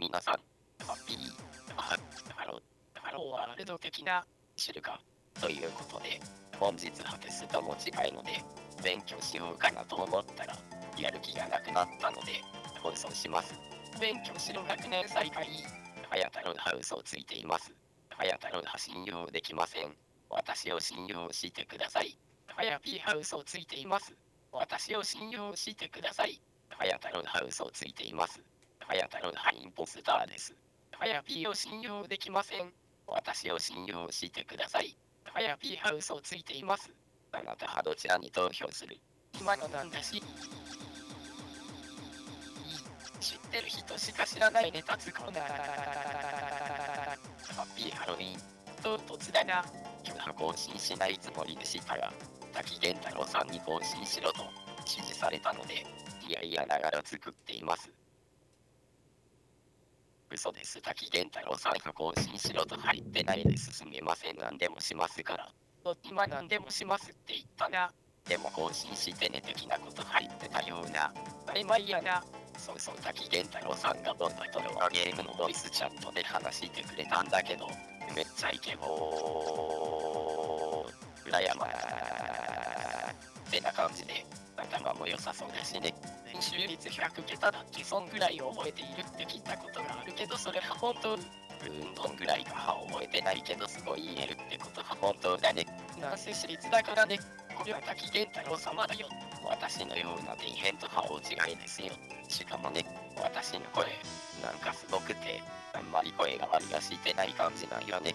皆さん、 Happy、ハッ hello、 Hello World 的な、知るか。ということで、本日はテストも近いので、勉強しようかなと思ったら、やる気がなくなったので、放送します。勉強しろ学年最下位。はやたろは嘘をついています。はやたろは信用できません。私を信用してください。はやピーは嘘をついています。私を信用してください。はやたろハウスをついています。はやたろはインポスターです。はやピーを信用できません。私を信用してください。はやピーハウスをついています。あなたはどちらに投票する今のなんだし。知ってる人しか知らないネタつコーナー。ハッピーハロウィン。唐突だな。今日は更新しないつもりでしたが、滝源太郎さんに更新しろと指示されたので、いやいやながら作っています。嘘です。滝源太郎さんが更新しろと入ってないです。すみません。何でもしますから。今何でもしますって言ったな。でも更新してね的なこと入ってたような。曖昧やな。そうそう、滝源太郎さんがどんなトロワゲームのボイスチャットで話してくれたんだけど、めっちゃイケボー。裏山ってな感じで、頭も良さそうだしね。練習率100桁だってそんぐらい覚えているって聞いたことがあるけど、それは本当。うん、どんぐらいかは覚えてないけど、すごい言えるってことは本当だね。なんせ私立だからね。これは滝源太郎様だよ。私のような底辺とは大違いですよ。しかもね、私の声、なんかすごくて、あんまり声が割りがしてない感じなんよね。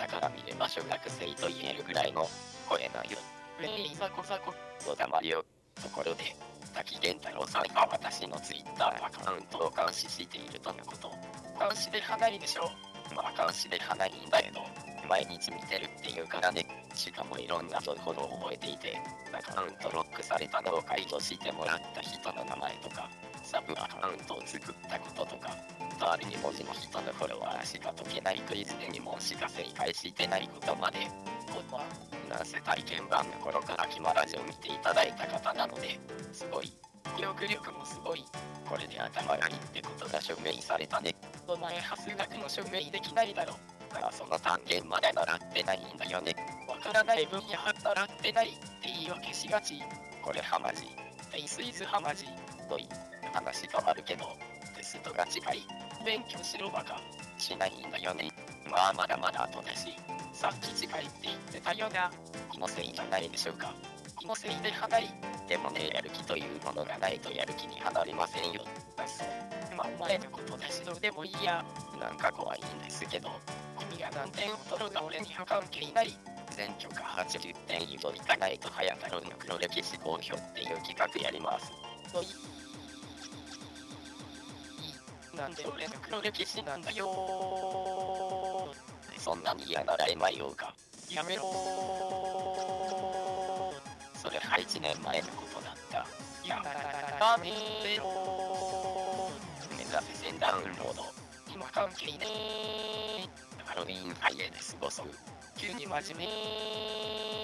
だから見れば小学生と言えるぐらいの声なんよ。えい、ザコザコ。おだまりよ。ところで、滝源太郎さんが私のツイッターアカウントを監視しているとのこと。監視で花いでしょまあ監視で花いんだけど、毎日見てるっていうからね。しかもいろんな情報を覚えていて、アカウントロックされたのを解除してもらった人の名前とか、サブアカウントを作ったこととか、周りに文字の人のフォロワーしか解けないクイズで2問しか正解してないことまで、なんせ体験版の頃からキマラジを見ていただいた方なので、すごい。記憶力もすごい。これで頭がいいってことが証明されたね。お前、ハス学の証明できないだろ。あその単元まで習ってないんだよね。わからない分野は習ってないって言い訳しがち。これハマジ。フェイスイズハマジ。とい話変わるけど、テストが近い。勉強しろバカ。しないんだよね。まあまだまだ後だし。さっき近いって言ってたよな。気のせいじゃないでしょうか。気のせいで離り。でもね、やる気というものがないとやる気に離れませんよ。そう。まあ前のことだしどうでもいいや。なんか怖いんですけど。君が何点を取ろうが俺には関係ない。全曲80点以上いかないと早太郎の黒歴史公表っていう企画やります。おいなんで俺の黒歴史なんだよそんなに嫌なら今言おうか。やめろそれは1年前のことだった。やめろ目指せ全ダウンロード。今関係ねえ。ハロウィンハイエで過ごそう。急に真面目